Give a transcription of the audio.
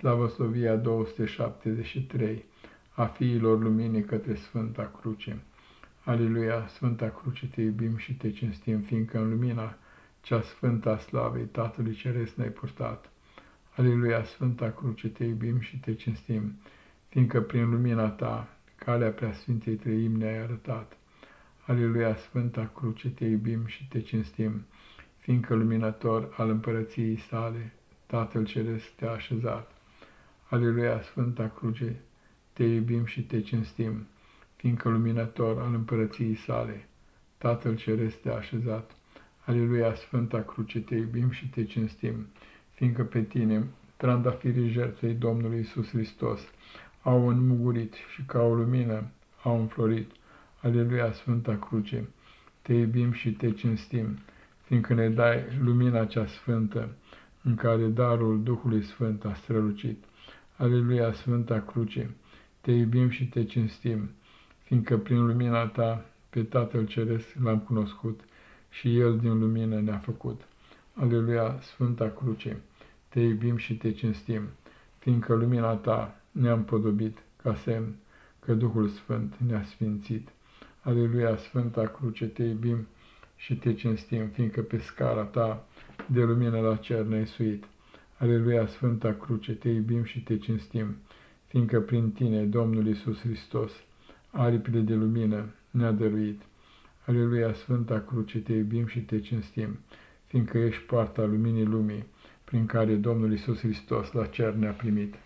Slavosovia 273 a fiilor luminii către Sfânta Cruce. Aleluia, Sfânta Cruce, te iubim și te cinstim, fiindcă în lumina cea sfântă a slavei Tatălui Ceresc ne-ai purtat. Aleluia, Sfânta Cruce, te iubim și te cinstim, fiindcă prin lumina ta calea preasfintei trăim ne-ai arătat. Aleluia, Sfânta Cruce, te iubim și te cinstim, fiindcă luminător al împărăției sale, Tatăl Ceresc te-a așezat. Aleluia, Sfânta Cruce, te iubim și te cinstim, fiindcă luminător al împărăției sale, Tatăl Ceresc te-a așezat. Aleluia, Sfânta Cruce, te iubim și te cinstim, fiindcă pe tine, trandafirii jertfei Domnului Isus Hristos, au înmugurit și ca o lumină au înflorit. Aleluia, Sfânta Cruce, te iubim și te cinstim, fiindcă ne dai lumina cea sfântă, în care darul Duhului Sfânt a strălucit. Aleluia, Sfânta Cruce, te iubim și te cinstim, fiindcă prin lumina ta pe Tatăl Ceresc l-am cunoscut și El din lumină ne-a făcut. Aleluia, Sfânta Cruce, te iubim și te cinstim, fiindcă lumina ta ne-a podobit ca semn că Duhul Sfânt ne-a sfințit. Aleluia, Sfânta Cruce, te iubim și te cinstim, fiindcă pe scara ta de lumină la cer ne-ai suit. Aleluia, Sfânta Cruce, te iubim și te cinstim, fiindcă prin tine, Domnul Isus Hristos, aripile de lumină ne-a dăruit. Aleluia, Sfânta Cruce, te iubim și te cinstim, fiindcă ești poarta luminii lumii, prin care Domnul Isus Hristos la cer ne-a primit.